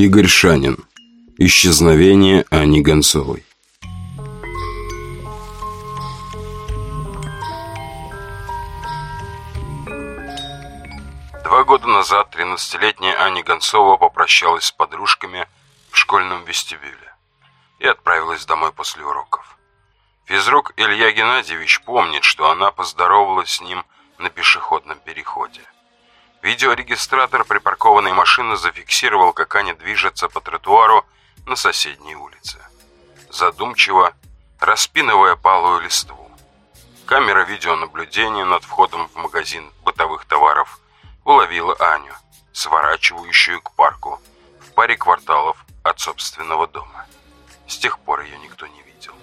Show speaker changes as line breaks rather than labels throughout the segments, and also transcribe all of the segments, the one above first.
Игорь Шанин. Исчезновение Ани Гонцовой. Два года назад 13-летняя Аня Гонцова попрощалась с подружками в школьном вестибюле и отправилась домой после уроков. Физрук Илья Геннадьевич помнит, что она поздоровалась с ним на пешеходном переходе. Видеорегистратор припаркованной машины зафиксировал, как Аня движется по тротуару на соседней улице. Задумчиво, распинывая палую листву. Камера видеонаблюдения над входом в магазин бытовых товаров уловила Аню, сворачивающую к парку в паре кварталов от собственного дома. С тех пор ее никто не видел.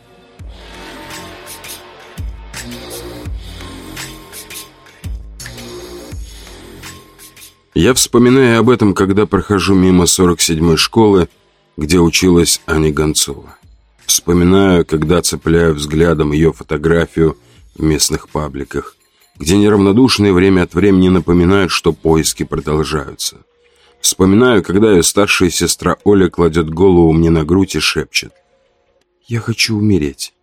Я вспоминаю об этом, когда прохожу мимо 47-й школы, где училась Аня Гонцова. Вспоминаю, когда цепляю взглядом ее фотографию в местных пабликах, где неравнодушные время от времени напоминают, что поиски продолжаются. Вспоминаю, когда ее старшая сестра Оля кладет голову мне на грудь и шепчет «Я хочу умереть».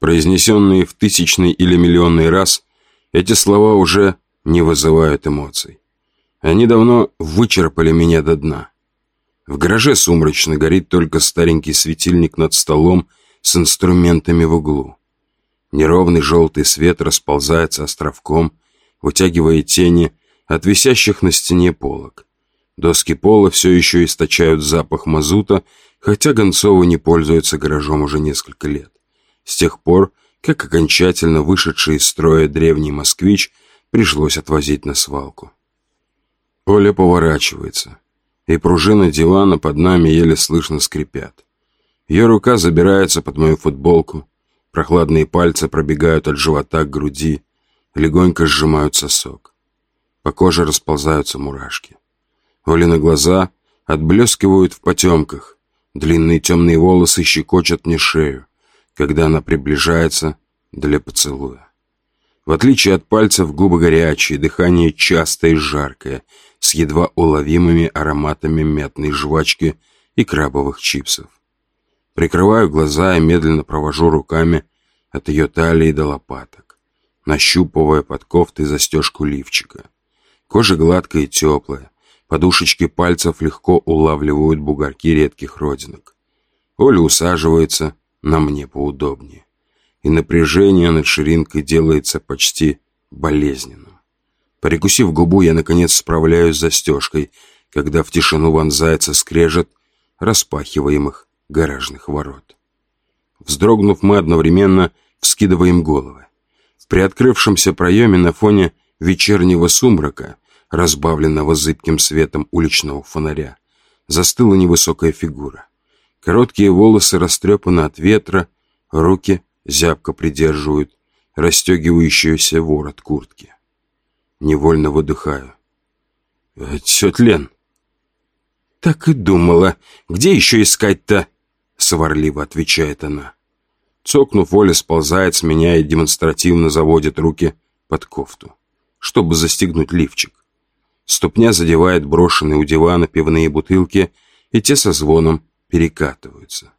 Произнесенные в тысячный или миллионный раз, эти слова уже не вызывают эмоций. Они давно вычерпали меня до дна. В гараже сумрачно горит только старенький светильник над столом с инструментами в углу. Неровный желтый свет расползается островком, вытягивая тени от висящих на стене полок. Доски пола все еще источают запах мазута, хотя Гонцова не пользуется гаражом уже несколько лет. С тех пор, как окончательно вышедший из строя древний москвич пришлось отвозить на свалку. Оля поворачивается, и пружины дивана под нами еле слышно скрипят. Ее рука забирается под мою футболку, Прохладные пальцы пробегают от живота к груди, легонько сжимают сосок. По коже расползаются мурашки. Олины глаза отблескивают в потемках. Длинные темные волосы щекочут мне шею, когда она приближается для поцелуя. В отличие от пальцев, губы горячие, дыхание частое и жаркое, с едва уловимыми ароматами мятной жвачки и крабовых чипсов. Прикрываю глаза и медленно провожу руками от ее талии до лопаток, нащупывая под кофтой застежку лифчика. Кожа гладкая и теплая, подушечки пальцев легко улавливают бугорки редких родинок. Оля усаживается на мне поудобнее, и напряжение над ширинкой делается почти болезненным. Прикусив губу, я, наконец, справляюсь с застежкой, когда в тишину вонзается скрежет распахиваемых гаражных ворот. Вздрогнув, мы одновременно вскидываем головы. В приоткрывшемся проеме на фоне вечернего сумрака, разбавленного зыбким светом уличного фонаря, застыла невысокая фигура. Короткие волосы растрепаны от ветра, руки зябко придерживают расстегивающуюся ворот куртки. Невольно выдыхаю. «Тетя Лен!» «Так и думала. Где еще искать-то?» Сварливо отвечает она. Цокнув, Оля сползает с меня и демонстративно заводит руки под кофту, чтобы застегнуть лифчик. Ступня задевает брошенные у дивана пивные бутылки, и те со звоном перекатываются.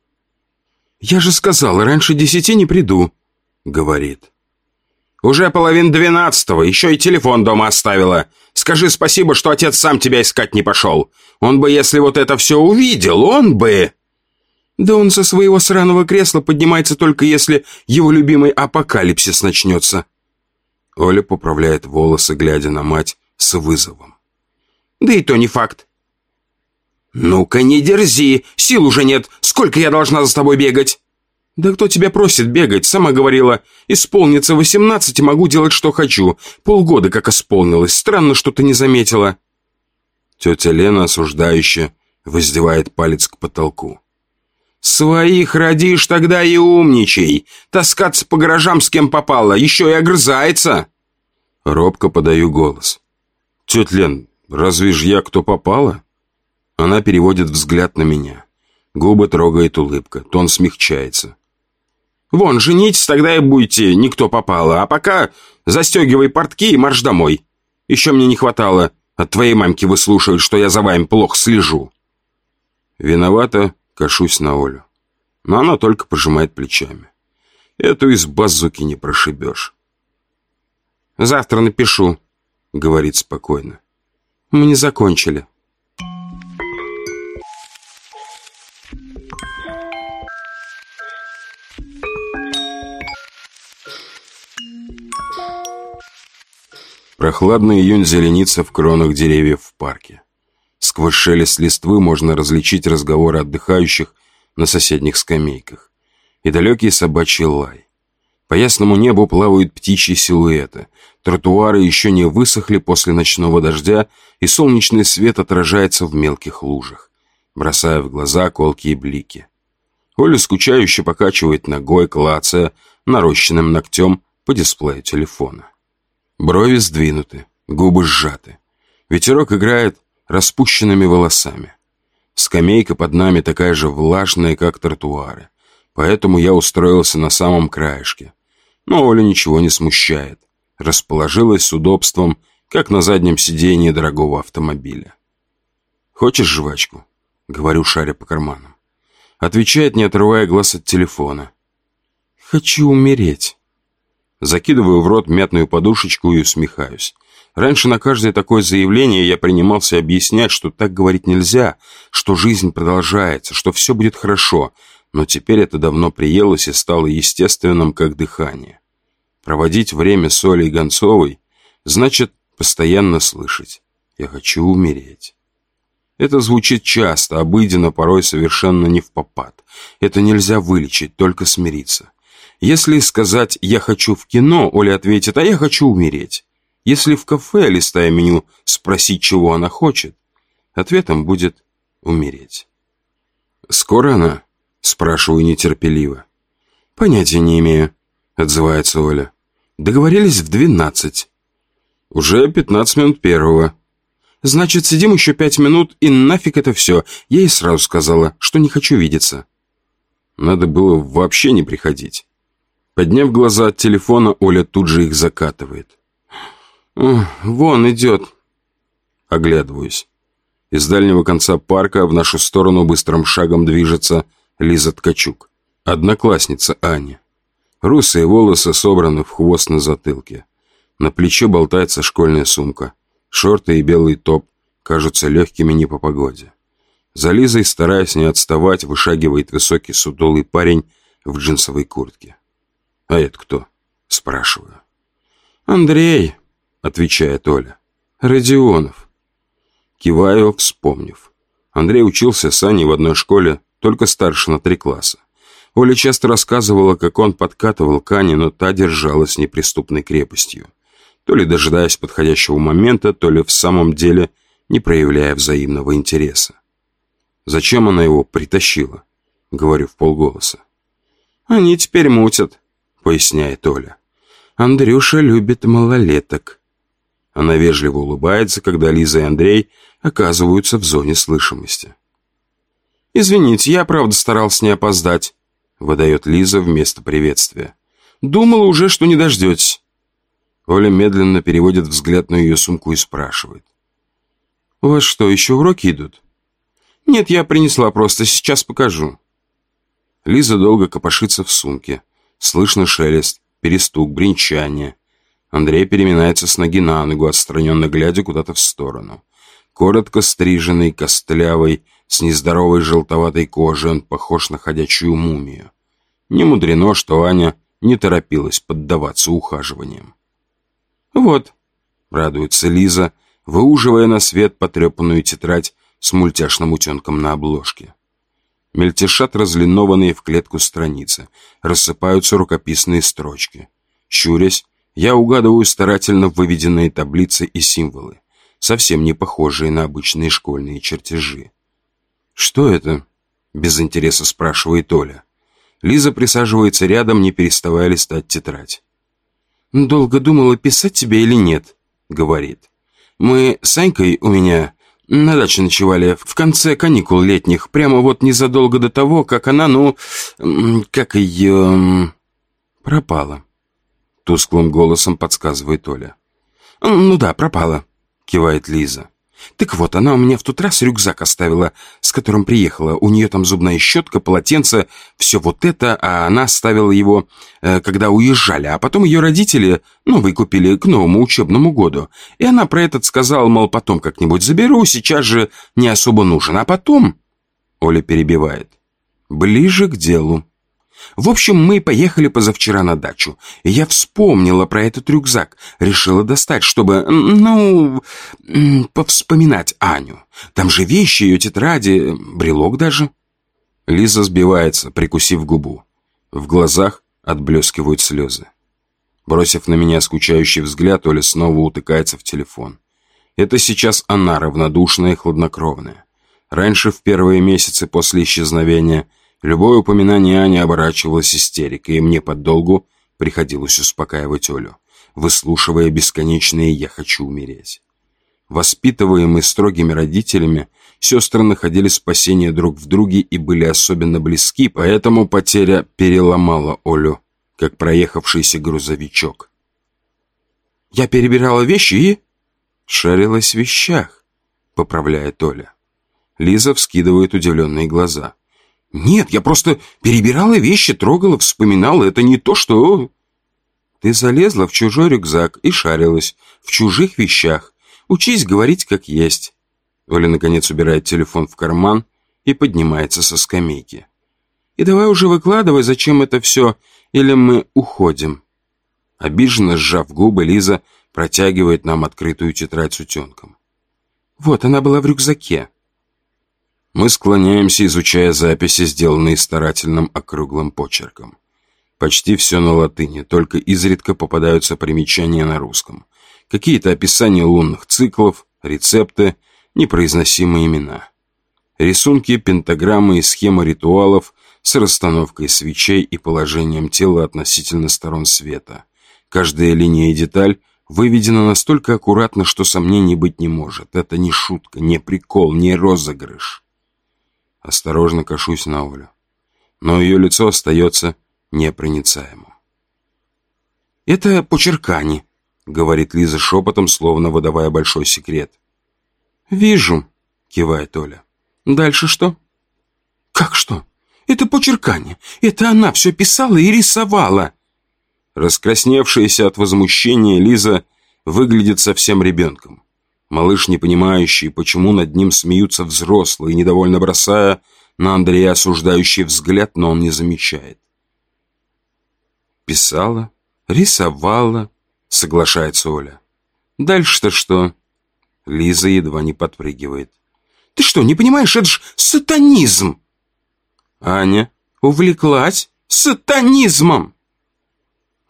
«Я же сказал, раньше десяти не приду», — говорит. «Уже половин двенадцатого, еще и телефон дома оставила. Скажи спасибо, что отец сам тебя искать не пошел. Он бы, если вот это все увидел, он бы...» Да он со своего сраного кресла поднимается только если его любимый апокалипсис начнется. Оля поправляет волосы, глядя на мать с вызовом. Да и то не факт. «Ну-ка, не дерзи! Сил уже нет! Сколько я должна за тобой бегать?» «Да кто тебя просит бегать?» Сама говорила. «Исполнится восемнадцать и могу делать, что хочу. Полгода как исполнилось. Странно, что ты не заметила». Тетя Лена, осуждающая, воздевает палец к потолку. «Своих родишь, тогда и умничай. Таскаться по гаражам с кем попало, еще и огрызается». Робко подаю голос. «Тетя Лен, разве ж я кто попала?» Она переводит взгляд на меня. Губы трогает улыбка, тон смягчается. «Вон, женитесь, тогда и будете никто попало, а пока застегивай портки и марш домой. Еще мне не хватало от твоей мамки выслушивать, что я за вами плохо слежу». Виновата, кашусь на Олю. Но она только пожимает плечами. Эту из базуки не прошибешь.
«Завтра напишу», — говорит спокойно. «Мы не закончили».
Прохладный июнь зеленится в кронах деревьев в парке. Сквозь шелест листвы можно различить разговоры отдыхающих на соседних скамейках и далекий собачий лай. По ясному небу плавают птичьи силуэты. Тротуары еще не высохли после ночного дождя, и солнечный свет отражается в мелких лужах, бросая в глаза колкие блики. Оля скучающе покачивает ногой, клацая нарощенным ногтем по дисплею телефона. Брови сдвинуты, губы сжаты. Ветерок играет распущенными волосами. Скамейка под нами такая же влажная, как тротуары. Поэтому я устроился на самом краешке. Но Оля ничего не смущает. Расположилась с удобством, как на заднем сидении дорогого автомобиля. «Хочешь жвачку?» — говорю, шаря по карманам. Отвечает, не отрывая глаз от телефона. «Хочу умереть». Закидываю в рот мятную подушечку и усмехаюсь. Раньше на каждое такое заявление я принимался объяснять, что так говорить нельзя, что жизнь продолжается, что все будет хорошо, но теперь это давно приелось и стало естественным, как дыхание. Проводить время с Олей Гонцовой значит постоянно слышать «я хочу умереть». Это звучит часто, обыденно, порой совершенно не в попад. Это нельзя вылечить, только смириться. Если сказать «я хочу в кино», Оля ответит «а я хочу умереть». Если в кафе, листая меню, спросить, чего она хочет, ответом будет «умереть». «Скоро она?» – спрашиваю нетерпеливо. «Понятия не имею», – отзывается Оля. «Договорились в двенадцать». «Уже пятнадцать минут первого». «Значит, сидим еще пять минут, и нафиг это все. Я ей сразу сказала, что не хочу видеться». Надо было вообще не приходить. Подняв глаза от телефона, Оля тут же их закатывает. «Вон идет». Оглядываюсь. Из дальнего конца парка в нашу сторону быстрым шагом движется Лиза Ткачук, одноклассница Аня. Русые волосы собраны в хвост на затылке. На плече болтается школьная сумка. Шорты и белый топ кажутся легкими не по погоде. За Лизой, стараясь не отставать, вышагивает высокий сутулый парень в джинсовой куртке. «А это кто?» – спрашиваю. «Андрей», – отвечает Оля. «Родионов». Киваю, вспомнив. Андрей учился с Аней в одной школе, только старше на три класса. Оля часто рассказывала, как он подкатывал к Ане, но та держалась неприступной крепостью. То ли дожидаясь подходящего момента, то ли в самом деле не проявляя взаимного интереса. «Зачем она его притащила?» — говорю в полголоса. «Они теперь мутят», поясняет Оля. Андрюша любит малолеток. Она вежливо улыбается, когда Лиза и Андрей оказываются в зоне слышимости. «Извините, я правда старался не опоздать», — выдает Лиза вместо приветствия. «Думала уже, что не дождетесь». Оля медленно переводит взгляд на ее сумку и спрашивает. «У вас что, еще уроки идут?» «Нет, я принесла просто, сейчас покажу». Лиза долго копошится в сумке. Слышно шелест, перестук, бренчание. Андрей переминается с ноги на ногу, отстраненно глядя куда-то в сторону. Коротко стриженный, костлявый, с нездоровой желтоватой кожей, он похож на ходячую мумию. Не мудрено, что Аня не торопилась поддаваться ухаживаниям. «Вот», — радуется Лиза, выуживая на свет потрепанную тетрадь с мультяшным утенком на обложке. Мельтешат разлинованные в клетку страницы, рассыпаются рукописные строчки. Щурясь, я угадываю старательно выведенные таблицы и символы, совсем не похожие на обычные школьные чертежи. «Что это?» — без интереса спрашивает Оля. Лиза присаживается рядом, не переставая листать тетрадь. «Долго думала, писать тебе или нет», — говорит. «Мы с Анькой у меня на даче ночевали в конце каникул летних, прямо вот незадолго до того, как она, ну, как ее... пропала. Тусклым голосом подсказывает Оля. «Ну да, пропала», — кивает Лиза.
Так вот, она у меня в тот раз рюкзак оставила, с которым приехала. У нее там зубная щетка, полотенце, все вот это, а она оставила его, э, когда уезжали. А потом ее родители новый ну, купили к новому учебному году. И она про этот сказала, мол, потом как-нибудь заберу, сейчас же не особо нужен. А потом... Оля перебивает. Ближе к делу. В общем, мы поехали позавчера на дачу. Я вспомнила про этот рюкзак. Решила достать, чтобы, ну, повспоминать Аню. Там же вещи, ее тетради, брелок даже. Лиза сбивается, прикусив губу. В глазах отблескивают слезы. Бросив на меня скучающий взгляд, Оля снова утыкается в телефон. Это сейчас она равнодушная и хладнокровная. Раньше, в первые месяцы после исчезновения, Любое упоминание Ани оборачивалось истерикой, и мне подолгу приходилось успокаивать Олю, выслушивая бесконечные «я хочу умереть». Воспитываемые строгими родителями, сестры находили спасение друг в друге и были особенно близки, поэтому потеря переломала Олю, как проехавшийся грузовичок. «Я перебирала вещи и...» «Шарилась в вещах», — поправляет Оля. Лиза вскидывает удивленные глаза. «Нет, я просто перебирала вещи, трогала, вспоминала. Это не то, что...» «Ты залезла в чужой рюкзак и шарилась. В чужих вещах. Учись говорить как есть». Оля, наконец, убирает телефон в карман и поднимается со скамейки. «И давай уже выкладывай, зачем это все, или мы уходим». Обиженно сжав губы, Лиза протягивает нам открытую тетрадь с утенком. «Вот, она была в рюкзаке». Мы склоняемся, изучая записи, сделанные старательным округлым почерком. Почти все на латыни, только изредка попадаются примечания на русском. Какие-то описания лунных циклов, рецепты, непроизносимые имена. Рисунки, пентаграммы и схемы ритуалов с расстановкой свечей и положением тела относительно сторон света. Каждая линия и деталь выведена настолько аккуратно, что сомнений быть не может. Это не шутка, не прикол, не розыгрыш. Осторожно кашусь на Олю. Но ее лицо остается непроницаемым. «Это почеркани», — говорит Лиза шепотом, словно выдавая большой секрет. «Вижу», — кивает Оля. «Дальше что?» «Как что? Это почеркани. Это она все писала и рисовала». Раскрасневшаяся от возмущения Лиза выглядит совсем ребенком. Малыш, не понимающий, почему над ним смеются взрослые, недовольно бросая на Андрея осуждающий взгляд, но он не замечает. «Писала, рисовала», — соглашается Оля. «Дальше-то что?» Лиза едва не подпрыгивает. «Ты что, не понимаешь, это ж сатанизм!» Аня увлеклась сатанизмом.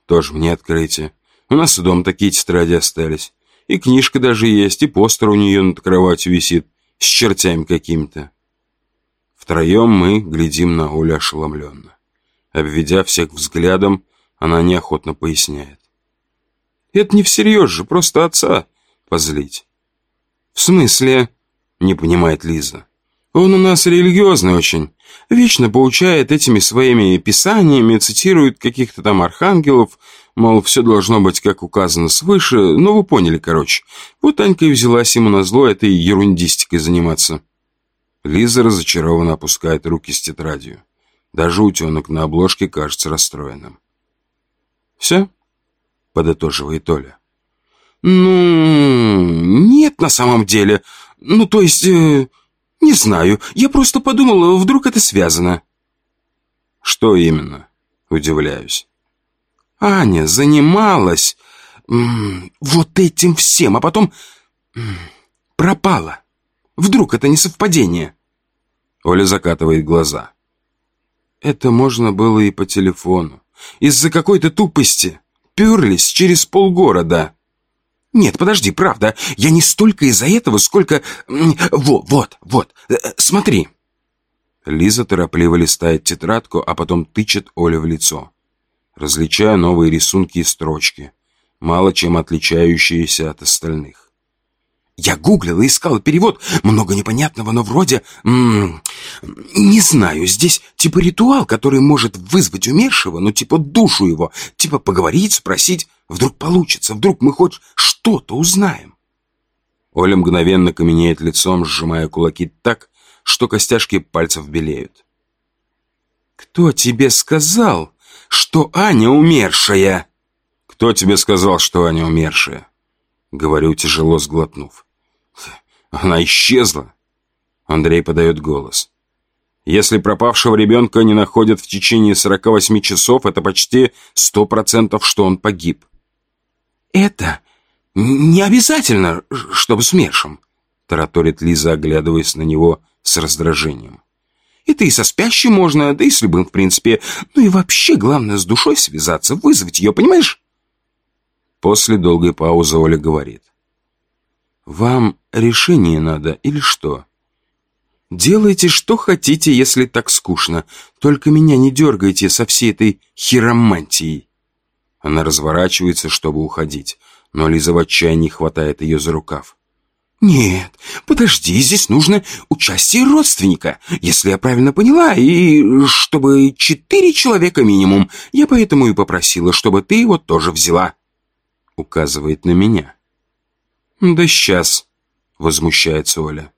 Тоже мне открытие. У нас и дом такие тетради остались. И книжка даже есть, и постер у нее над кроватью висит, с чертями какими-то. Втроем мы глядим на Олю ошеломленно. Обведя всех взглядом, она неохотно поясняет. «Это не всерьез же, просто отца позлить». «В смысле?» — не понимает Лиза. «Он у нас религиозный очень. Вечно поучает этими своими писаниями, цитирует каких-то там архангелов, Мол, все должно быть, как указано свыше, ну вы поняли, короче. Вот Анька и взялась ему на зло этой ерундистикой заниматься. Лиза разочарованно опускает руки с тетрадью. Даже утенок на обложке кажется расстроенным. «Все?» — подытоживает Оля. «Ну, нет на самом деле. Ну, то есть, э, не знаю. Я просто подумала, вдруг это связано». «Что именно?» — удивляюсь. Аня занималась вот этим всем, а потом пропала. Вдруг это не совпадение? Оля закатывает глаза. Это можно было и по телефону. Из-за какой-то тупости. Перлись через полгорода. Нет, подожди, правда. Я не столько из-за этого, сколько... Вот, вот, вот. Э, смотри. Лиза торопливо листает тетрадку, а потом тычет Оле в лицо различая новые рисунки и строчки, мало чем отличающиеся от остальных. Я гуглил и искал перевод, много непонятного, но вроде... М -м, не знаю, здесь типа ритуал, который может вызвать умершего, ну типа душу его, типа поговорить, спросить, вдруг получится, вдруг мы хоть что-то узнаем. Оля мгновенно каменеет лицом, сжимая кулаки так, что костяшки пальцев белеют. «Кто тебе сказал, что Аня умершая?» «Кто тебе сказал, что Аня умершая?» Говорю, тяжело сглотнув. «Она исчезла!» Андрей подает голос. «Если пропавшего ребенка не находят в течение 48 часов, это почти сто процентов, что он погиб». «Это не обязательно, чтобы с умершим», тараторит Лиза, оглядываясь на него с раздражением. Это и со спящим можно, да и с любым, в принципе. Ну и вообще, главное, с душой связаться, вызвать ее, понимаешь? После долгой паузы Оля говорит. «Вам решение надо или что?» «Делайте, что хотите, если так скучно. Только меня не дергайте со всей этой хиромантией». Она разворачивается, чтобы уходить, но Лиза в отчаянии хватает ее за рукав. «Нет, подожди, здесь нужно участие родственника, если я правильно поняла, и чтобы четыре человека минимум. Я поэтому и попросила, чтобы ты его тоже взяла». Указывает на меня. «Да сейчас», — возмущается Оля.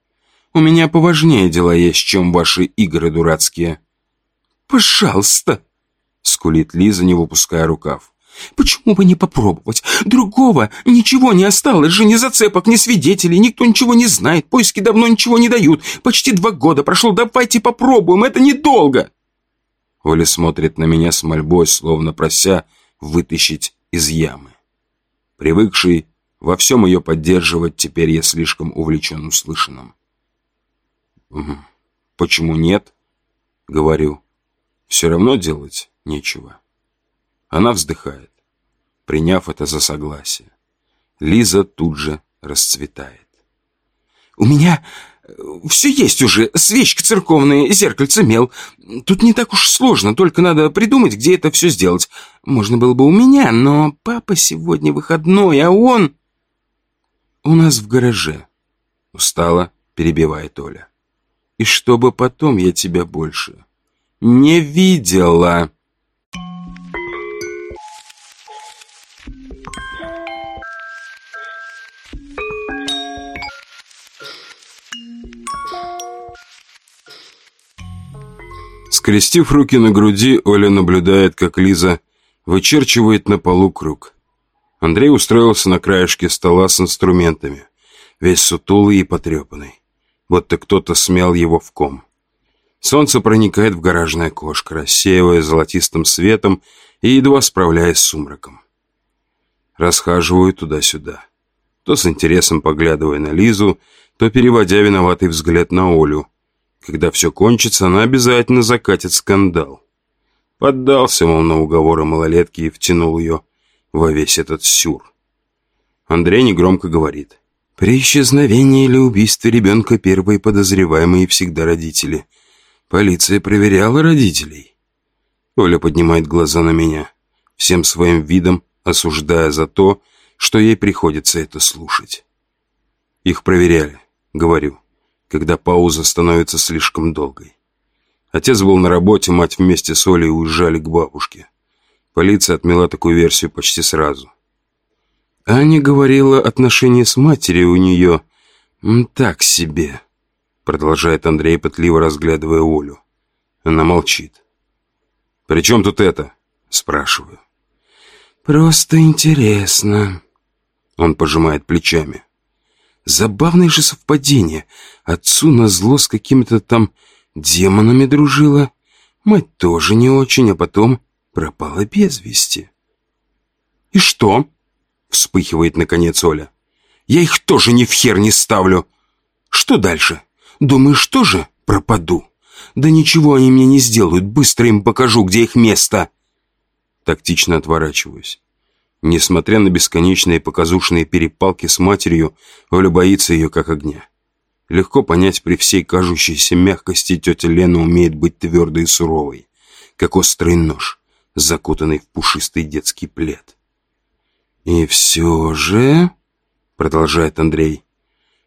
«У меня поважнее дела есть, чем ваши игры дурацкие». «Пожалуйста», — скулит Лиза, не выпуская рукав. Почему бы не попробовать? Другого ничего не осталось же, ни зацепок, ни свидетелей, никто ничего не знает, поиски давно ничего не дают. Почти два года прошло, давайте попробуем, это недолго. Оля смотрит на меня с мольбой, словно прося вытащить из ямы. Привыкший во всем ее поддерживать, теперь я слишком увлечен услышанным. «Почему нет?» — говорю. «Все равно делать нечего». Она вздыхает, приняв это за согласие. Лиза тут же расцветает. «У меня э, все есть уже. Свечка церковная, зеркальце, мел. Тут не так уж сложно, только надо придумать, где это все сделать. Можно было бы у меня, но папа сегодня выходной, а он...» «У нас в гараже», — устала, перебивает Оля. «И чтобы потом я тебя больше не видела». Скрестив руки на груди, Оля наблюдает, как Лиза вычерчивает на полу круг. Андрей устроился на краешке стола с инструментами, весь сутулый и потрепанный, будто кто-то смял его в ком. Солнце проникает в гаражное окошко, рассеивая золотистым светом и едва справляясь с сумраком. Расхаживаю туда-сюда, то с интересом поглядывая на Лизу, то переводя виноватый взгляд на Олю, когда все кончится, она обязательно закатит скандал. Поддался, мол, на уговоры малолетки и втянул ее во весь этот сюр. Андрей негромко говорит. При исчезновении или убийстве ребенка первые подозреваемые всегда родители. Полиция проверяла родителей. Оля поднимает глаза на меня, всем своим видом осуждая за то, что ей приходится это слушать. Их проверяли, говорю когда пауза становится слишком долгой. Отец был на работе, мать вместе с Олей уезжали к бабушке. Полиция отмела такую версию почти сразу. Аня говорила, отношения с матерью у нее так себе, продолжает Андрей, пытливо разглядывая Олю. Она молчит. «При чем тут это?» – спрашиваю. «Просто интересно». Он пожимает плечами. Забавное же совпадение. Отцу назло с какими-то там демонами дружила. Мать тоже не очень, а потом пропала без вести. «И что?» — вспыхивает наконец Оля. «Я их тоже ни в хер не ставлю. Что дальше? Думаешь, тоже пропаду? Да ничего они мне не сделают, быстро им покажу, где их место». Тактично отворачиваюсь. Несмотря на бесконечные показушные перепалки с матерью, Оля боится ее как огня. Легко понять, при всей кажущейся мягкости тетя Лена умеет быть твердой и суровой, как острый нож, закутанный в пушистый детский плед. «И все же...» — продолжает Андрей.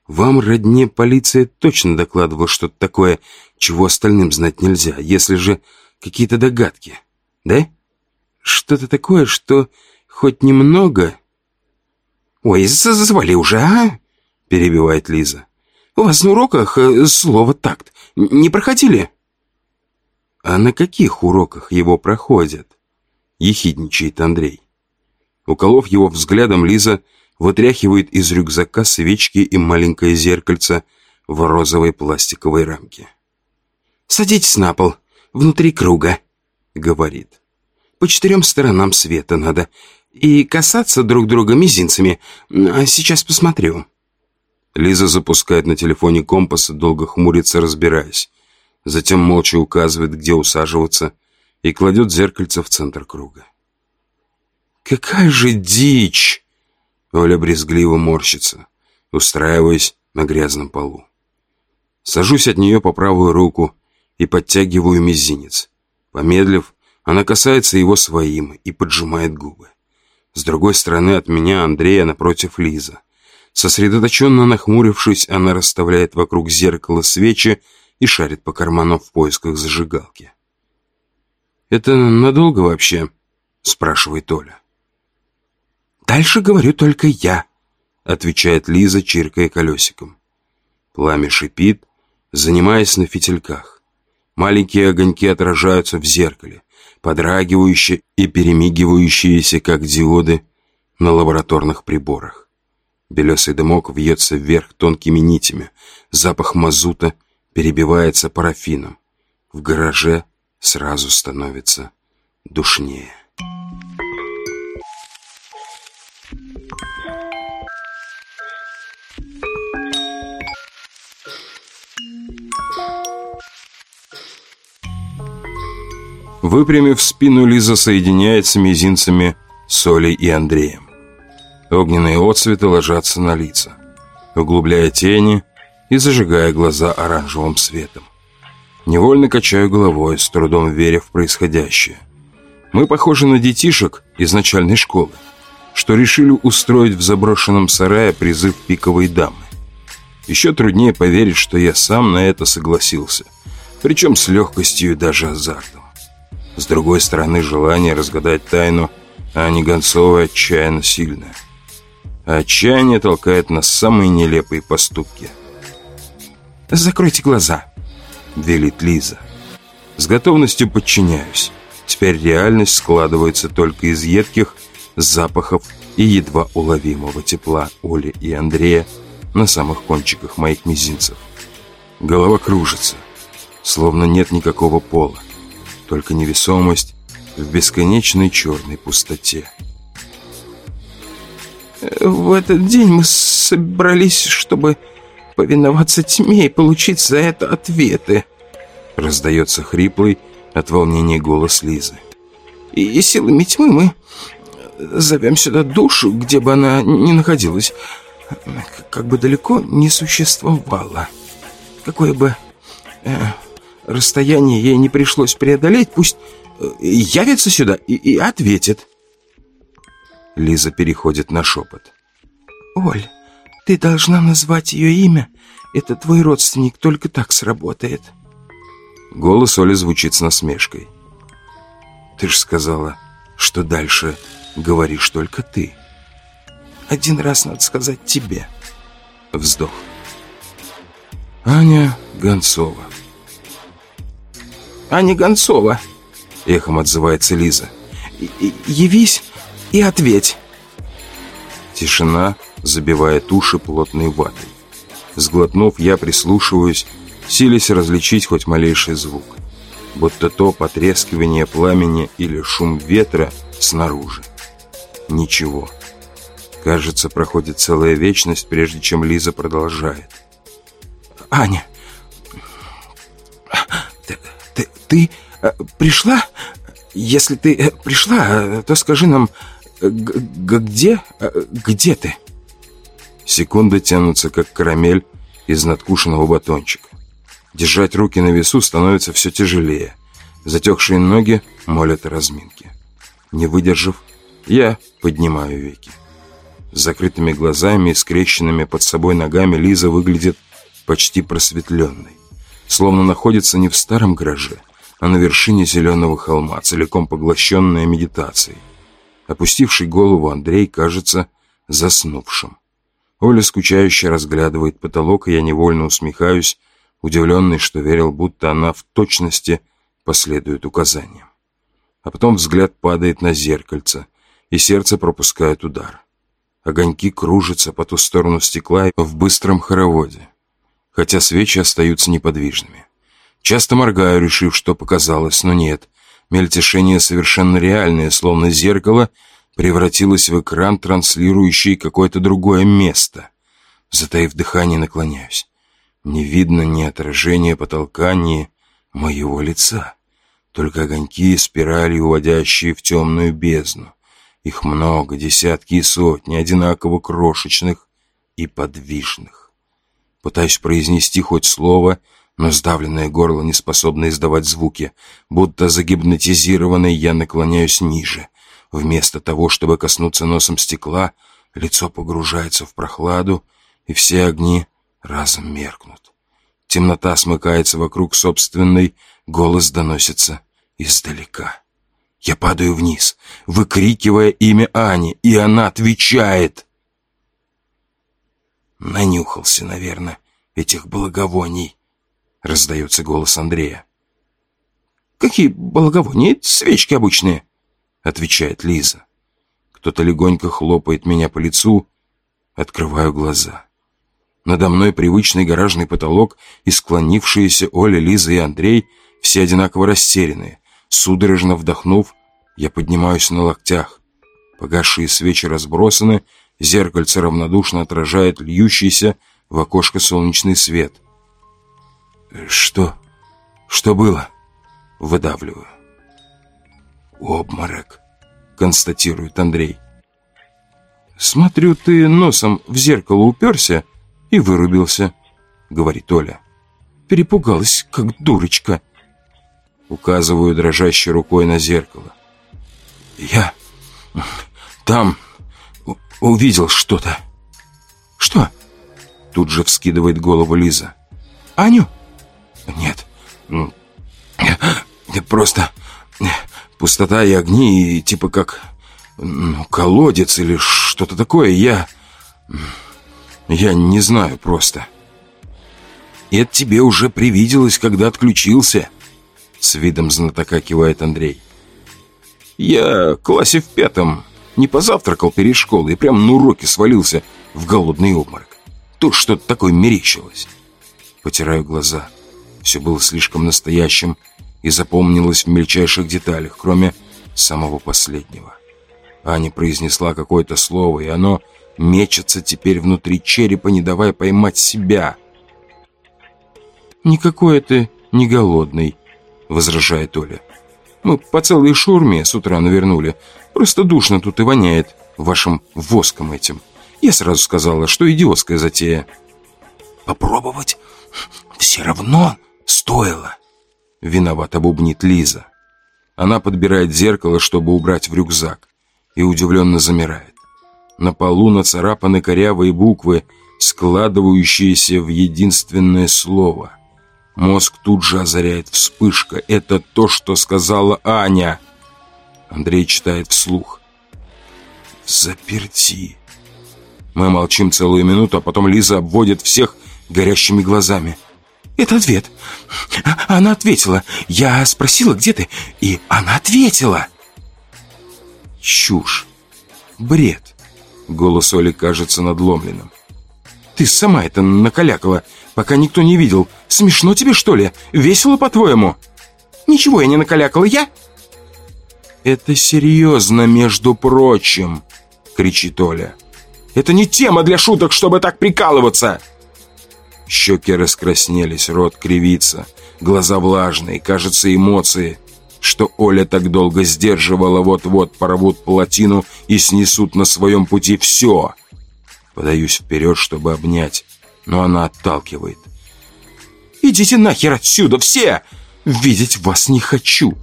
«Вам, родне, полиция точно докладывала что-то такое, чего остальным знать нельзя, если же какие-то догадки, да? Что-то такое, что Хоть немного? Ой, завали уже, а? перебивает Лиза. «У вас на уроках э, слово «такт» не проходили?» «А на каких уроках его проходят?» Ехидничает Андрей. Уколов его взглядом, Лиза вытряхивает из рюкзака свечки и маленькое зеркальце в розовой пластиковой рамке. «Садитесь на пол, внутри круга», — говорит. «По четырем сторонам света надо. И касаться друг друга мизинцами. А сейчас посмотрю». Лиза запускает на телефоне компас и долго хмурится, разбираясь. Затем молча указывает, где усаживаться, и кладет зеркальце в центр круга. «Какая же дичь!» Оля брезгливо морщится, устраиваясь на грязном полу. Сажусь от нее по правую руку и подтягиваю мизинец. Помедлив, она касается его своим и поджимает губы. С другой стороны от меня Андрея напротив Лиза. Сосредоточенно нахмурившись, она расставляет вокруг зеркала свечи и шарит по карманам в поисках зажигалки. «Это надолго вообще?» — спрашивает Оля. «Дальше говорю только я», — отвечает Лиза, чиркая колесиком. Пламя шипит, занимаясь на фитильках. Маленькие огоньки отражаются в зеркале, подрагивающие и перемигивающиеся, как диоды на лабораторных приборах. Белесый дымок вьется вверх тонкими нитями. Запах мазута перебивается парафином. В гараже сразу становится душнее. Выпрямив спину, Лиза соединяется мизинцами с Олей и Андреем. Огненные отцветы ложатся на лица, углубляя тени и зажигая глаза оранжевым светом. Невольно качаю головой, с трудом веря в происходящее. Мы похожи на детишек из начальной школы, что решили устроить в заброшенном сарае призыв пиковой дамы. Еще труднее поверить, что я сам на это согласился, причем с легкостью и даже азартом. С другой стороны, желание разгадать тайну Ани Гонцовой отчаянно сильное – а отчаяние толкает на самые нелепые поступки. «Закройте глаза», — велит Лиза. С готовностью подчиняюсь. Теперь реальность складывается только из едких запахов и едва уловимого тепла Оли и Андрея на самых кончиках моих мизинцев. Голова кружится, словно нет никакого пола, только невесомость в бесконечной черной пустоте. В этот день мы собрались, чтобы повиноваться тьме и получить за это ответы. Раздается хриплый от волнения голос Лизы. И силами тьмы мы зовем сюда душу, где бы она ни находилась, как бы далеко не существовала. Какое бы э, расстояние ей не пришлось преодолеть, пусть э, явится сюда и, и ответит. Лиза переходит на шепот. «Оль, ты должна назвать ее имя. Это твой родственник, только так сработает». Голос Оли звучит с насмешкой. «Ты ж сказала, что дальше говоришь только ты». «Один раз надо сказать тебе». Вздох. «Аня Гонцова». «Аня Гонцова», — эхом отзывается Лиза. «Явись и ответь!» Тишина забивает уши плотной ватой. Сглотнув, я прислушиваюсь, силясь различить хоть малейший звук. Будто то потрескивание пламени или шум ветра снаружи. Ничего. Кажется, проходит целая вечность, прежде чем Лиза продолжает. «Аня, ты, э, пришла? Если ты э, пришла, э, то скажи нам, где? Где ты?» Секунды тянутся, как карамель из надкушенного батончика. Держать руки на весу становится все тяжелее. Затекшие ноги молят о разминке. Не выдержав, я поднимаю веки. С закрытыми глазами и скрещенными под собой ногами Лиза выглядит почти просветленной. Словно находится не в старом гараже, а на вершине зеленого холма, целиком поглощенная медитацией. Опустивший голову Андрей кажется заснувшим.
Оля скучающе разглядывает потолок, и я невольно усмехаюсь, удивленный, что верил, будто она в точности последует указаниям. А потом взгляд падает на зеркальце, и сердце пропускает удар. Огоньки кружатся по ту сторону стекла в быстром хороводе, хотя свечи остаются неподвижными. Часто моргаю, решив, что показалось, но нет. Мельтешение совершенно реальное, словно зеркало превратилось в экран, транслирующий какое-то другое место. Затаив дыхание, наклоняюсь. Не видно ни отражения потолка, ни моего лица. Только огоньки, спирали, уводящие в темную бездну. Их много, десятки и сотни, одинаково крошечных и подвижных. Пытаюсь произнести хоть слово, но сдавленное горло не способно издавать звуки. Будто загипнотизированный я наклоняюсь ниже. Вместо того, чтобы коснуться носом стекла, лицо погружается в прохладу, и все огни разом меркнут. Темнота смыкается вокруг собственной, голос доносится издалека. Я падаю вниз, выкрикивая имя Ани, и она отвечает. Нанюхался, наверное, этих благовоний. Раздается голос Андрея. «Какие благовония? Свечки обычные», — отвечает Лиза. Кто-то легонько хлопает меня по лицу. Открываю глаза. Надо мной привычный гаражный потолок и склонившиеся Оля, Лиза и Андрей, все одинаково растерянные. Судорожно вдохнув, я поднимаюсь на локтях. Погасшие свечи разбросаны, зеркальце равнодушно отражает льющийся в окошко солнечный свет — «Что? Что было?» Выдавливаю. «Обморок», — констатирует Андрей. «Смотрю, ты носом в зеркало уперся и вырубился», — говорит Оля. «Перепугалась, как дурочка». Указываю дрожащей рукой на зеркало. «Я там увидел что-то». «Что?», Тут же вскидывает голову Лиза. «Аню?» Нет. Просто пустота и огни, и типа как колодец или что-то такое. Я... Я не знаю просто. Это тебе уже привиделось, когда отключился. С видом знатока кивает Андрей. Я классе в пятом не позавтракал перед школой и прям на уроке свалился в голодный обморок. Тут что-то такое мерещилось. Потираю глаза. Все было слишком настоящим и запомнилось в мельчайших деталях, кроме самого последнего. Аня произнесла какое-то слово, и оно мечется теперь внутри черепа, не давая поймать себя. «Никакой ты не голодный», — возражает Оля. «Мы по целой шурме с утра навернули. Просто душно тут и воняет вашим воском этим. Я сразу сказала, что идиотская затея».
«Попробовать все равно Стоило.
Виновато бубнит Лиза. Она подбирает зеркало, чтобы убрать в рюкзак, и удивленно замирает. На полу нацарапаны корявые буквы, складывающиеся в единственное слово. Мозг тут же озаряет вспышка. Это то, что сказала Аня. Андрей читает вслух. «Заперти». Мы молчим целую минуту, а потом Лиза обводит всех горящими глазами.
Это ответ. Она ответила. Я спросила, где ты, и она ответила.
Чушь. Бред. Голос Оли кажется надломленным. Ты сама это накалякала, пока никто не видел. Смешно тебе, что ли? Весело, по-твоему?
Ничего я не накалякала, я...
Это серьезно, между прочим, кричит Оля. Это не тема для шуток, чтобы так прикалываться. Щеки раскраснелись, рот кривится, глаза влажные, кажется, эмоции, что Оля так долго сдерживала, вот-вот порвут плотину и снесут на своем пути все. Подаюсь вперед, чтобы обнять, но она отталкивает. «Идите нахер отсюда, все! Видеть вас не хочу!»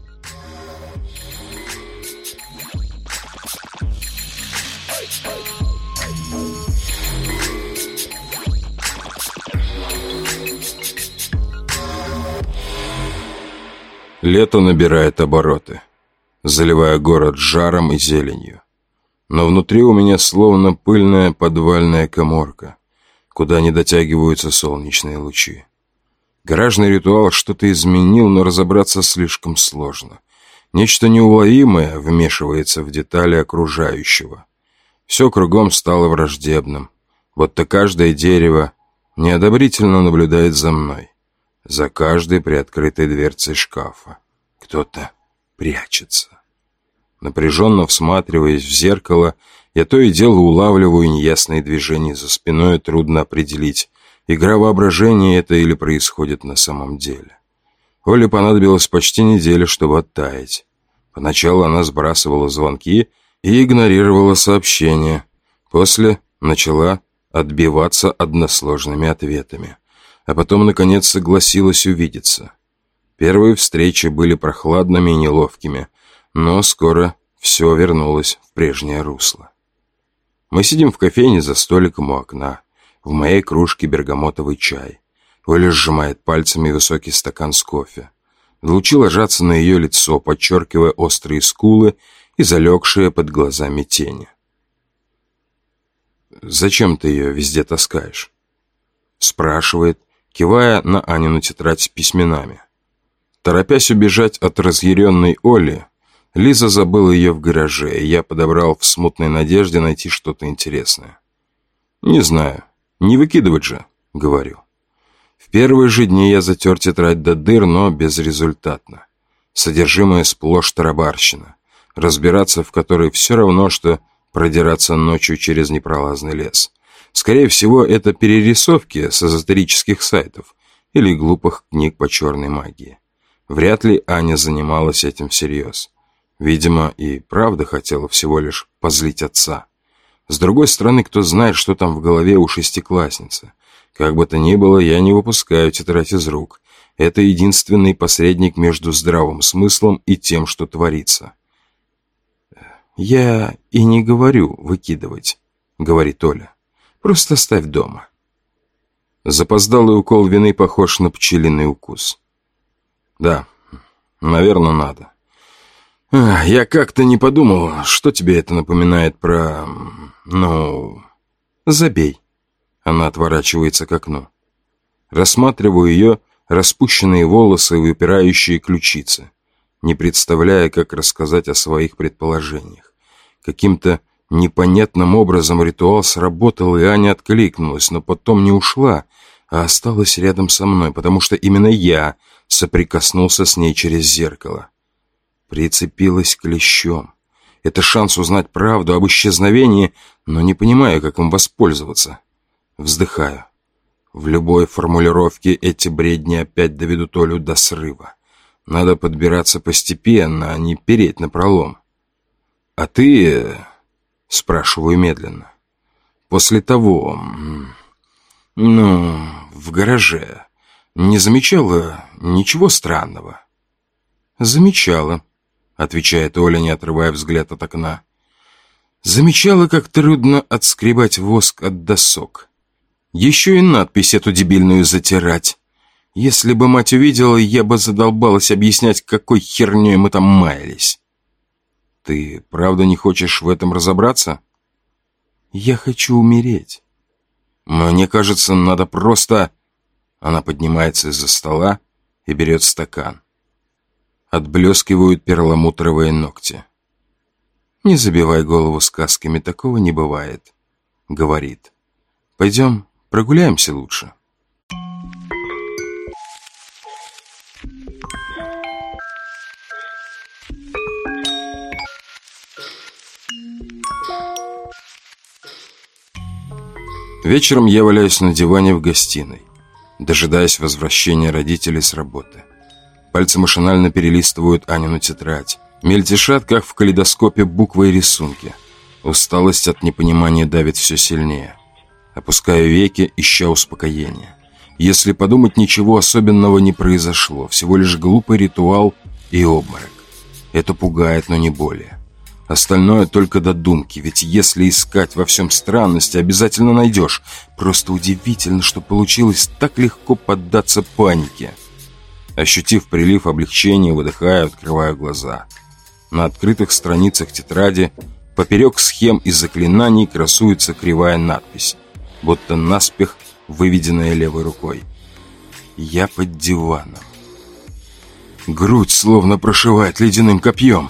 Лето набирает обороты, заливая город жаром и зеленью. Но внутри у меня словно пыльная подвальная коморка, куда не дотягиваются солнечные лучи. Гаражный ритуал что-то изменил, но разобраться слишком сложно. Нечто неуловимое вмешивается в детали окружающего. Все кругом стало враждебным. Вот-то каждое дерево неодобрительно наблюдает за мной. За каждой приоткрытой дверцей шкафа. Кто-то прячется. Напряженно всматриваясь в зеркало, я то и дело улавливаю неясные движения за спиной, трудно определить, игра воображения это или происходит на самом деле. Оле понадобилось почти неделя, чтобы оттаять. Поначалу она сбрасывала звонки и игнорировала сообщения. После начала отбиваться односложными ответами. А потом, наконец, согласилась увидеться. Первые встречи были прохладными и неловкими, но скоро все вернулось в прежнее русло. Мы сидим в кофейне за столиком у окна. В моей кружке бергамотовый чай. Оля сжимает пальцами высокий стакан с кофе. Лучи ложатся на ее лицо, подчеркивая острые скулы и залегшие под глазами тени. «Зачем ты ее везде таскаешь?» Спрашивает, кивая на Анину тетрадь с письменами. Торопясь убежать от разъяренной Оли, Лиза забыла ее в гараже, и я подобрал в смутной надежде найти что-то интересное. «Не знаю. Не выкидывать же», — говорю. В первые же дни я затер тетрадь до дыр, но безрезультатно. Содержимое сплошь тарабарщина, разбираться в которой все равно, что продираться ночью через непролазный лес. Скорее всего, это перерисовки с эзотерических сайтов или глупых книг по черной магии. Вряд ли Аня занималась этим всерьез. Видимо, и правда хотела всего лишь позлить отца. С другой стороны, кто знает, что там в голове у шестиклассницы. Как бы то ни было, я не выпускаю тетрадь из рук. Это единственный посредник между здравым смыслом и тем, что творится. «Я и не говорю выкидывать», — говорит Оля. «Просто ставь дома». Запоздалый укол вины похож на пчелиный укус. Да, наверное, надо. Я как-то не подумал, что тебе это напоминает про... Ну... Забей. Она отворачивается к окну. Рассматриваю ее распущенные волосы и выпирающие ключицы, не представляя, как рассказать о своих предположениях. Каким-то непонятным образом ритуал сработал, и Аня откликнулась, но потом не ушла, а осталась рядом со мной, потому что именно я соприкоснулся с ней через зеркало. Прицепилась клещом. Это шанс узнать правду об исчезновении, но не понимаю, как им воспользоваться. Вздыхаю. В любой формулировке эти бредни опять доведут Олю до срыва. Надо подбираться постепенно, а не переть на пролом. «А ты...» — спрашиваю медленно. «После того... ну, в гараже не замечала ничего странного?» «Замечала», — отвечает Оля, не отрывая взгляд от окна. «Замечала, как трудно отскребать воск от досок. Еще и надпись эту дебильную затирать. Если бы мать увидела, я бы задолбалась объяснять, какой херней мы там маялись». «Ты правда не хочешь в этом разобраться?» «Я хочу умереть». «Мне кажется, надо просто...» Она поднимается из-за стола и берет стакан. Отблескивают перламутровые ногти. «Не забивай голову сказками, такого не бывает», — говорит. «Пойдем прогуляемся лучше». Вечером я валяюсь на диване в гостиной дожидаясь возвращения родителей с работы. Пальцы машинально перелистывают Анину тетрадь. Мельтешат, как в калейдоскопе, буквы и рисунки. Усталость от непонимания давит все сильнее. Опускаю веки, ища успокоения. Если подумать, ничего особенного не произошло. Всего лишь глупый ритуал и обморок. Это пугает, но не более. Остальное только додумки, ведь если искать во всем странности, обязательно найдешь. Просто удивительно, что получилось так легко поддаться панике. Ощутив прилив облегчения, выдыхаю, открываю глаза. На открытых страницах тетради
Поперек схем и заклинаний красуется кривая надпись, будто наспех выведенная левой рукой. «Я под диваном». Грудь словно прошивает ледяным копьем.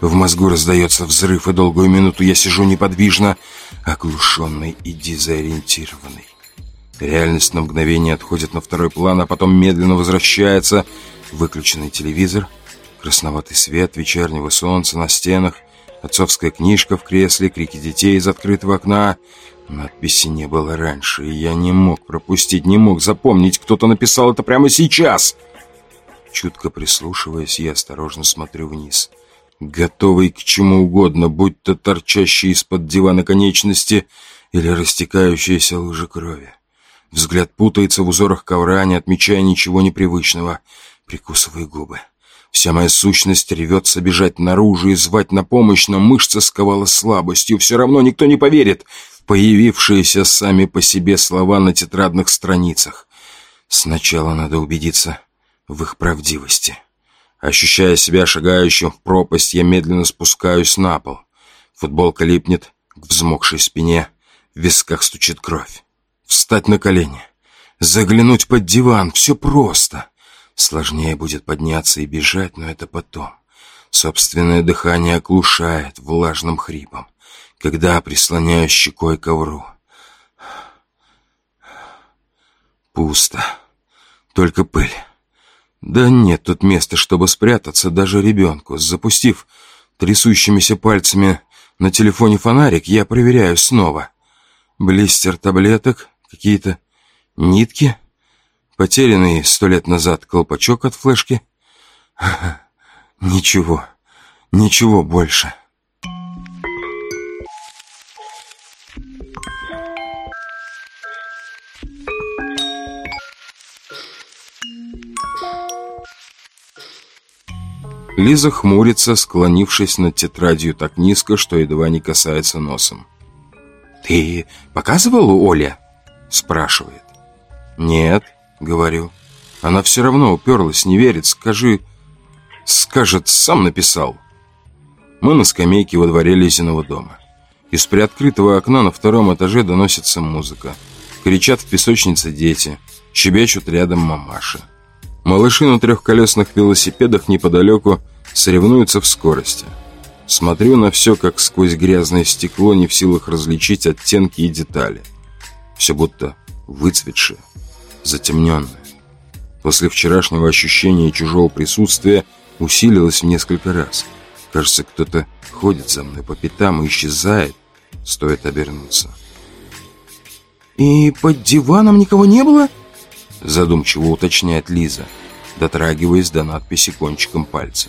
В мозгу раздается взрыв, и долгую минуту я сижу неподвижно, оглушенный и дезориентированный. Реальность на мгновение отходит на второй план, а потом медленно возвращается. Выключенный телевизор, красноватый свет вечернего солнца на стенах, отцовская книжка в кресле, крики детей из открытого окна. Надписи не было раньше, и я не мог пропустить, не мог запомнить. Кто-то написал это прямо сейчас. Чутко прислушиваясь, я осторожно смотрю вниз. Готовый к чему угодно, будь то торчащие из-под дивана конечности или растекающиеся лужи крови. Взгляд путается в узорах ковра, не отмечая ничего непривычного. Прикусываю губы. Вся моя сущность рвется бежать наружу и звать на помощь, но мышца сковала слабостью. Все равно никто не поверит появившиеся сами по себе слова на тетрадных страницах. Сначала надо убедиться в их правдивости. Ощущая себя шагающим в пропасть, я медленно спускаюсь на пол. Футболка липнет к взмокшей спине, в висках стучит кровь. Встать на колени, заглянуть под диван, все просто. Сложнее будет подняться и бежать, но это потом. Собственное дыхание оглушает влажным хрипом, когда прислоняюсь щекой к ковру. Пусто. Только пыль. Да нет тут места, чтобы спрятаться даже ребенку. Запустив трясущимися пальцами на телефоне фонарик, я проверяю снова. Блистер таблеток, Какие-то нитки? Потерянный сто лет назад колпачок от флешки? Ничего, ничего больше. Лиза хмурится, склонившись над тетрадью так низко, что едва не касается носом. «Ты показывал Оле?» Спрашивает. Нет, говорю. Она все равно уперлась, не верит. Скажи... Скажет, сам написал. Мы на скамейке во дворе Лизиного дома. Из приоткрытого окна на втором этаже доносится музыка. Кричат в песочнице дети. Щебечут рядом мамаши. Малыши на трехколесных велосипедах неподалеку соревнуются в скорости. Смотрю на все, как сквозь грязное стекло, не в силах различить оттенки и детали все будто выцветшее, затемненное. После вчерашнего ощущения чужого присутствия усилилось в несколько раз. Кажется, кто-то ходит за мной по пятам и исчезает, стоит обернуться. «И под диваном никого не было?» Задумчиво уточняет Лиза, дотрагиваясь до надписи кончиком пальца.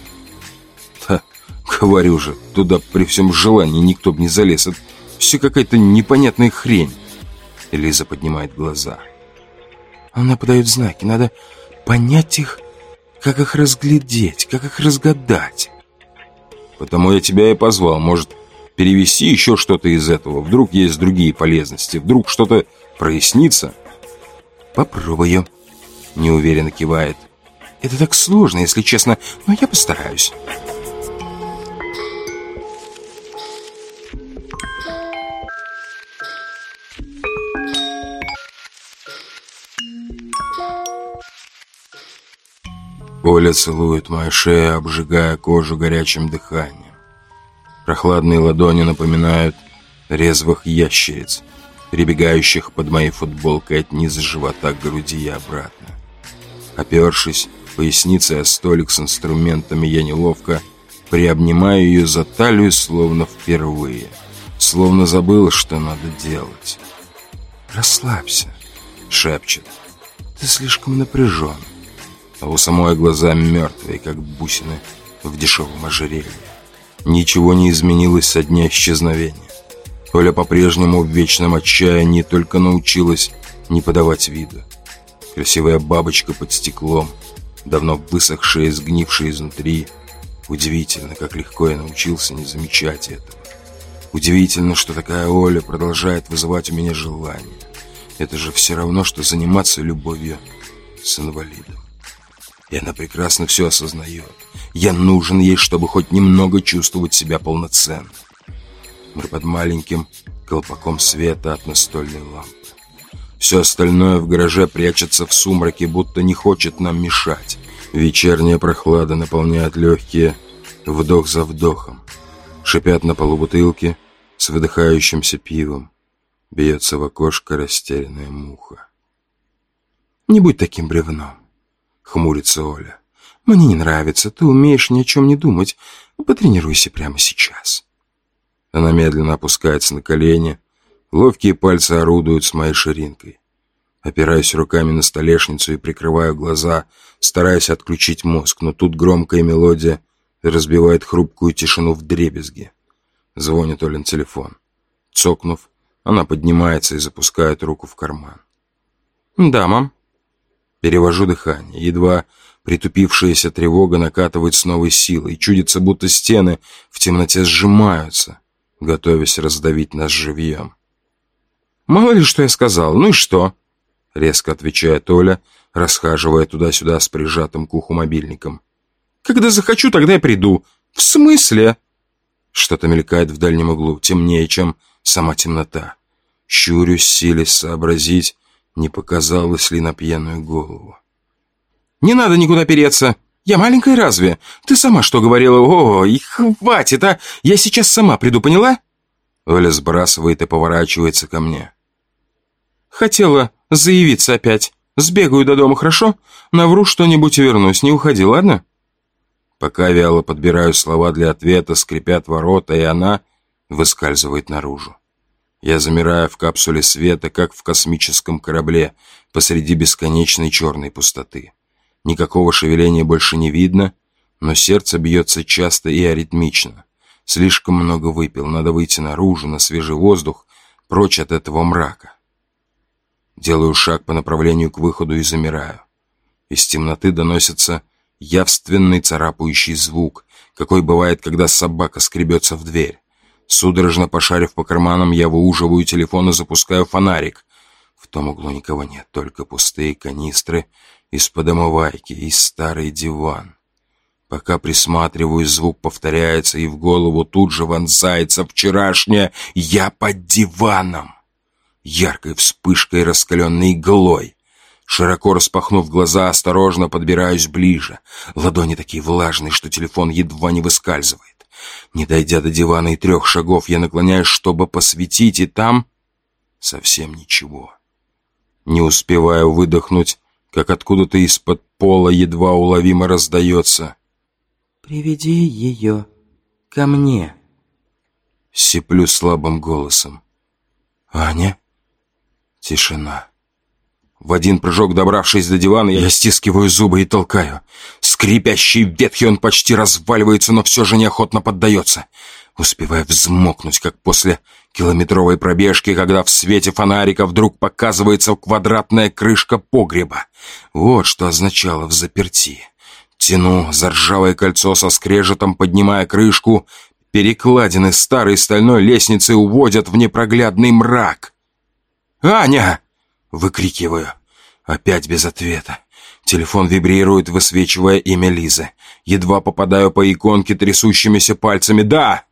«Да, говорю же, туда при всем желании никто бы не залез. Это все какая-то непонятная хрень». Лиза поднимает глаза. Она подает знаки. Надо понять их, как их разглядеть, как их разгадать. Потому я тебя и позвал. Может, перевести еще что-то из этого. Вдруг есть другие полезности. Вдруг что-то прояснится. Попробую. Неуверенно кивает. Это так сложно, если честно, но я постараюсь. Оля целует мою шею, обжигая кожу горячим дыханием. Прохладные ладони напоминают резвых ящериц, перебегающих под моей футболкой от низа живота к груди и обратно. Опершись поясницей о столик с инструментами, я неловко приобнимаю ее за талию, словно впервые, словно забыл, что надо делать. «Расслабься», — шепчет. «Ты слишком напряжен» а у самой глаза мертвые, как бусины в дешевом ожерелье. Ничего не изменилось со дня исчезновения. Оля по-прежнему в вечном отчаянии только научилась не подавать вида. Красивая бабочка под стеклом, давно высохшая и сгнившая изнутри. Удивительно, как легко я научился не замечать этого. Удивительно, что такая Оля продолжает вызывать у меня желание. Это же все равно, что заниматься любовью с инвалидом. И она прекрасно все осознает. Я нужен ей, чтобы хоть немного чувствовать себя полноценно.
Под маленьким колпаком света от настольной лампы. Все остальное в гараже прячется в сумраке, будто не хочет нам мешать. Вечерняя прохлада наполняет легкие вдох за вдохом. Шипят на полу бутылки с выдыхающимся пивом. Бьется в окошко растерянная муха.
«Не будь таким бревном», — хмурится Оля. «Мне не нравится, ты умеешь ни о чем не думать. Потренируйся прямо сейчас».
Она медленно опускается на колени, ловкие пальцы орудуют с моей ширинкой. Опираюсь руками на столешницу и прикрываю глаза, стараясь отключить мозг, но тут громкая мелодия разбивает хрупкую тишину в дребезги. Звонит Олен телефон. Цокнув, она поднимается и запускает руку в карман.
«Да, мам».
Перевожу дыхание. Едва притупившаяся тревога накатывает с новой силой. Чудится, будто стены в темноте сжимаются, готовясь раздавить нас живьем.
«Мало ли, что я сказал. Ну и что?»
Резко отвечает Оля, расхаживая туда-сюда с прижатым к уху мобильником.
«Когда захочу, тогда я приду. В смысле?»
Что-то мелькает в дальнем углу, темнее, чем сама темнота. Щурюсь, силясь сообразить, не показалось ли на пьяную голову.
«Не надо никуда переться. Я маленькая разве? Ты сама что говорила? О, и хватит, а! Я сейчас сама приду, поняла?»
Оля сбрасывает и поворачивается ко мне.
«Хотела заявиться опять. Сбегаю до дома, хорошо? Навру что-нибудь и вернусь. Не уходи, ладно?»
Пока вяло подбираю слова для ответа, скрипят ворота, и она выскальзывает наружу. Я замираю в капсуле света, как в космическом корабле, посреди бесконечной черной пустоты. Никакого шевеления больше не видно, но сердце бьется часто и аритмично. Слишком много выпил, надо выйти наружу, на свежий воздух, прочь от этого мрака. Делаю шаг по направлению к выходу и замираю. Из темноты доносится явственный царапающий звук, какой бывает, когда собака скребется в дверь. Судорожно пошарив по карманам, я выуживаю телефон и запускаю фонарик. В том углу никого нет, только пустые канистры из-под омывайки и старый диван. Пока присматриваюсь, звук повторяется, и в голову тут же вонзается вчерашнее «Я под диваном!» Яркой вспышкой раскаленной иглой. Широко распахнув глаза, осторожно подбираюсь ближе. Ладони такие влажные, что телефон едва не выскальзывает. Не дойдя до дивана и трех шагов, я наклоняюсь, чтобы посветить, и там совсем ничего. Не успеваю выдохнуть, как откуда-то из-под пола едва уловимо раздается
«Приведи ее ко мне», —
сиплю слабым голосом. «Аня?» Тишина. В один прыжок, добравшись до дивана, я стискиваю зубы и толкаю. Скрипящий ветхий он почти разваливается, но все же неохотно поддается. Успевая взмокнуть, как после километровой пробежки, когда в свете фонарика вдруг показывается квадратная крышка погреба. Вот что означало в заперти. Тяну за ржавое кольцо со скрежетом, поднимая крышку. Перекладины старой стальной лестницы уводят в непроглядный мрак. «Аня!» — выкрикиваю. Опять без ответа. Телефон вибрирует, высвечивая имя Лизы. Едва попадаю по иконке трясущимися пальцами. «Да!»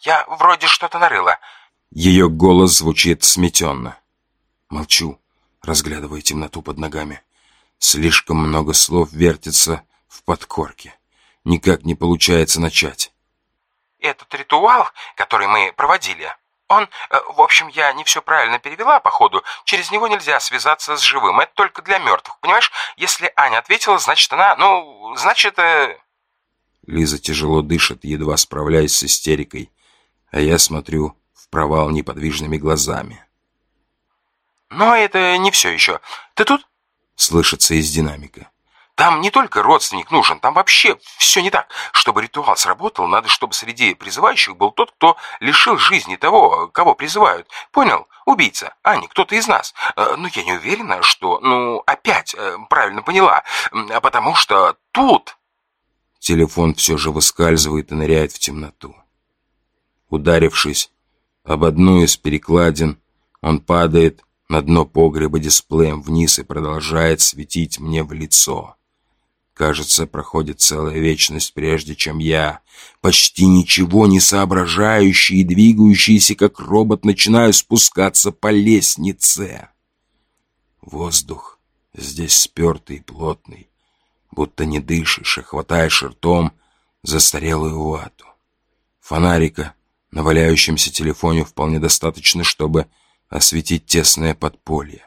«Я вроде что-то нарыла».
Ее голос звучит сметенно. Молчу, разглядывая темноту под ногами. Слишком много слов вертится в подкорке. Никак не получается начать.
«Этот ритуал, который мы проводили, он... Э, в общем, я не все правильно перевела, походу. Через него нельзя связаться с живым. Это только для мертвых, понимаешь? Если Аня ответила, значит она... Ну, значит...» э...
Лиза тяжело дышит, едва справляясь с истерикой. А я смотрю в провал неподвижными глазами.
«Но это не все еще. Ты тут?»
Слышится из динамика.
Там не только родственник нужен, там вообще все не так. Чтобы ритуал сработал, надо, чтобы среди призывающих был тот, кто лишил жизни того, кого призывают. Понял? Убийца, а не кто-то из нас. Э, но я не уверена, что, ну, опять э, правильно поняла. Потому что тут...
Телефон все же выскальзывает и ныряет в темноту. Ударившись об одну из перекладин, он падает на дно погреба дисплеем вниз и продолжает светить мне в лицо.
Кажется, проходит целая вечность, прежде чем я, почти ничего не соображающий и двигающийся как робот, начинаю спускаться по лестнице. Воздух здесь спертый и плотный, будто не дышишь, а хватаешь ртом застарелую вату. Фонарика на валяющемся телефоне вполне достаточно, чтобы осветить тесное подполье.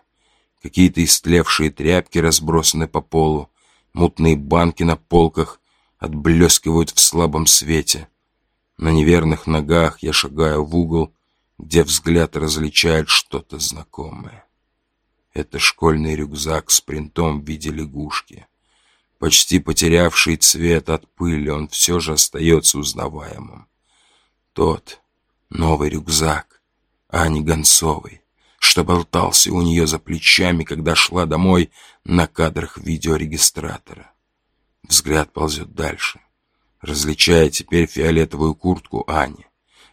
Какие-то истлевшие тряпки разбросаны по полу, мутные банки на полках отблескивают в слабом свете. На неверных ногах я шагаю в угол, где взгляд различает что-то знакомое. Это школьный рюкзак с принтом в виде лягушки. Почти потерявший цвет от пыли, он все же остается узнаваемым. Тот новый рюкзак Ани Гонцовой, что болтался у нее за плечами, когда шла домой на кадрах видеорегистратора. Взгляд ползет дальше, различая теперь фиолетовую куртку Ани,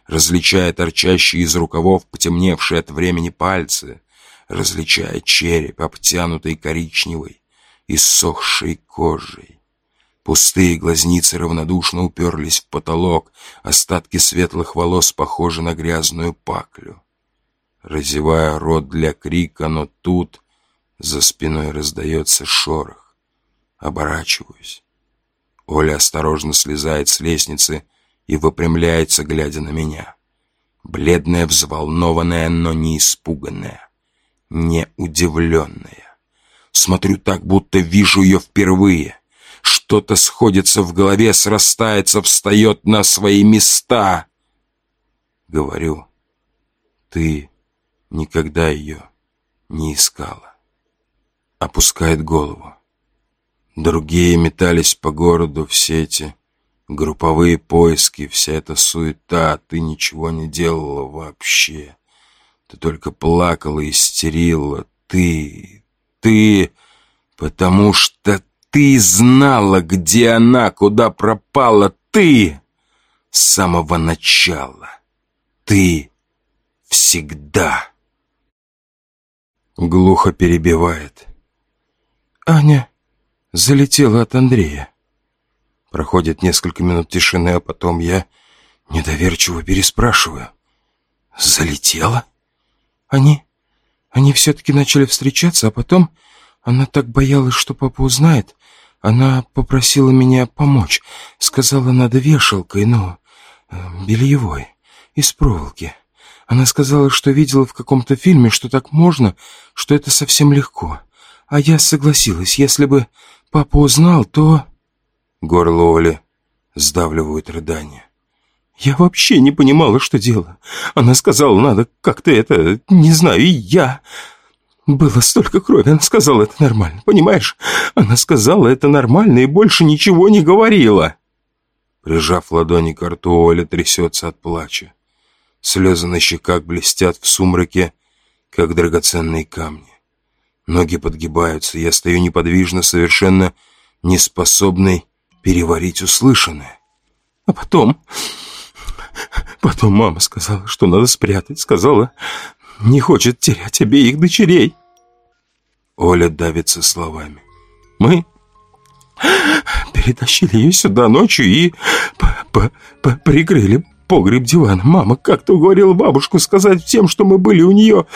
различая торчащие из рукавов потемневшие от времени пальцы, различая череп, обтянутый коричневой, и иссохшей кожей. Пустые глазницы равнодушно уперлись в потолок, остатки светлых волос похожи на грязную паклю. Разевая рот для крика, но тут за спиной раздается шорох. Оборачиваюсь. Оля осторожно слезает с лестницы и выпрямляется, глядя на меня. Бледная, взволнованная, но не испуганная, не удивленная. Смотрю так, будто вижу ее впервые. Что-то сходится в голове, срастается, встает на свои места. Говорю, ты никогда ее не искала. Опускает голову. Другие метались по городу, все эти групповые поиски, вся эта суета, ты ничего не делала вообще. Ты только плакала, истерила. Ты, ты, потому что ты знала, где она, куда пропала. Ты с самого начала. Ты всегда. Глухо перебивает. Аня залетела от Андрея. Проходит несколько минут тишины, а потом я недоверчиво переспрашиваю. Залетела? Они... Они все-таки начали встречаться, а потом она так боялась, что папа узнает. Она попросила меня помочь. Сказала, надо вешалкой, ну, э, бельевой, из проволоки. Она сказала, что видела в каком-то фильме, что так можно, что это совсем легко. А я согласилась, если бы папа узнал, то... Горло Оли сдавливают рыдания. Я вообще не понимала, что дело. Она сказала, надо как-то это... Не знаю, и я... Было столько крови, она сказала, это нормально, понимаешь? Она сказала, это нормально, и больше ничего не говорила. Прижав ладони к рту, Оля трясется от плача. Слезы на щеках блестят в сумраке, как драгоценные камни. Ноги подгибаются, я стою неподвижно, совершенно неспособный переварить услышанное. А потом... Потом мама сказала, что надо спрятать. Сказала, не хочет терять обеих дочерей. Оля давится словами. Мы перетащили ее сюда ночью и п -п прикрыли погреб диван. Мама как-то уговорила бабушку сказать всем, что мы были у нее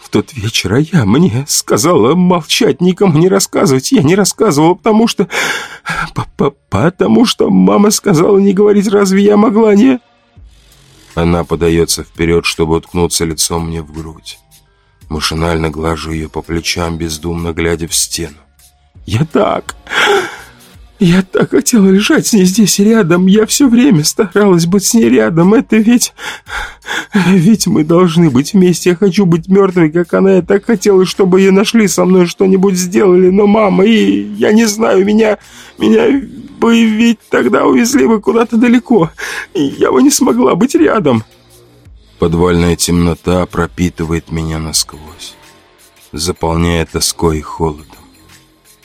в тот вечер, а я мне сказала молчать, никому не рассказывать. Я не рассказывала, потому что... П -п потому что мама сказала не говорить, разве я могла не... Она подается вперед, чтобы уткнуться лицом мне в грудь. Машинально глажу ее по плечам, бездумно глядя в стену. «Я так... Я так хотела лежать с ней здесь рядом. Я все время старалась быть с ней рядом. Это ведь... Ведь мы должны быть вместе. Я хочу быть мертвой, как она. Я так хотела, чтобы ее нашли со мной, что-нибудь сделали. Но мама и... Я не знаю, меня... Меня бы ведь тогда увезли бы куда-то далеко. Я бы не смогла быть рядом. Подвальная темнота пропитывает меня насквозь, заполняя тоской и холодом.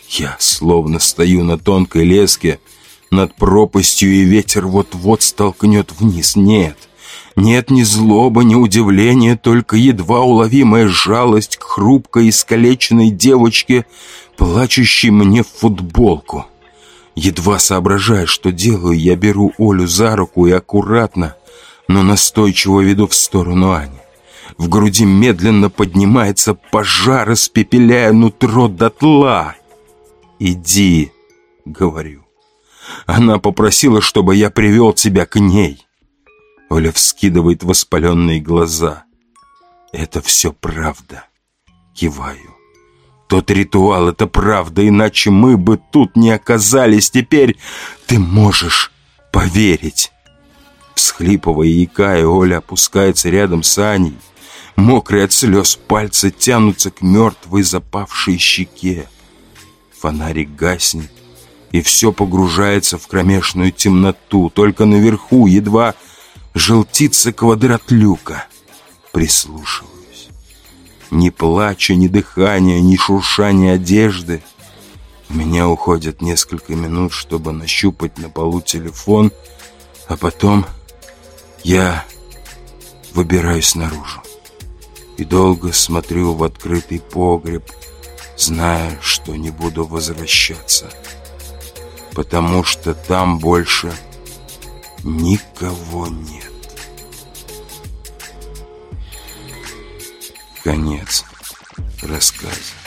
Я словно стою на тонкой леске над пропастью, и ветер вот-вот столкнет вниз. Нет, нет ни злоба, ни удивления, только едва уловимая жалость к
хрупкой искалеченной девочке, плачущей мне в футболку. Едва соображая, что делаю, я беру Олю за руку и аккуратно, но настойчиво веду в сторону Ани. В груди медленно поднимается пожар, испепеляя нутро дотла. «Иди», — говорю. Она попросила, чтобы я привел тебя к ней. Оля вскидывает воспаленные глаза. Это все правда. Киваю. Тот ритуал — это правда, иначе мы бы тут не оказались. Теперь ты можешь поверить. Всхлипывая и икая, Оля опускается рядом с Аней. Мокрые от слез пальцы тянутся к мертвой запавшей щеке. Фонарик гаснет, и все погружается в кромешную темноту. Только наверху едва желтится квадрат люка. Прислушиваюсь. Ни плача, ни дыхания, ни шуршания одежды. У меня уходят несколько минут, чтобы нащупать на полу телефон, а потом я выбираюсь наружу и долго смотрю в открытый погреб, зная, что не буду возвращаться, потому что там больше никого нет. Конец рассказа.